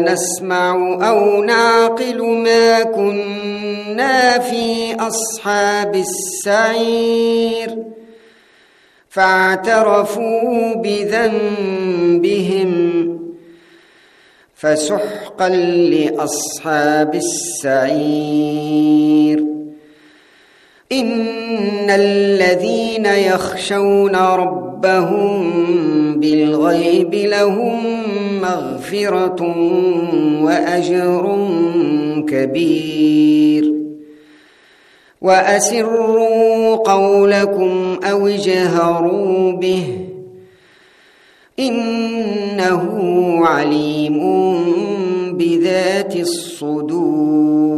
نسمع أو نعقل ما كنا في أصحاب السعير. فاعترفوا بذنبهم فسحقا لأصحاب السعير. إن الذين يخشون ربهم بالغيب لهم مغفرة وأجر كبير. وأسروا قولكم أو اجهروا به. إنه عليم بذات الصدور.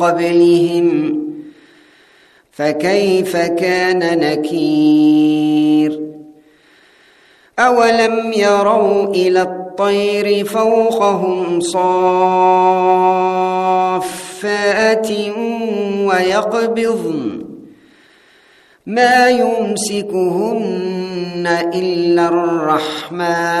قبلهم فكيف كان نكير أولم يروا إلى الطير فوقهم صافات ويقبضن ما يمسكهن إلا الرحمن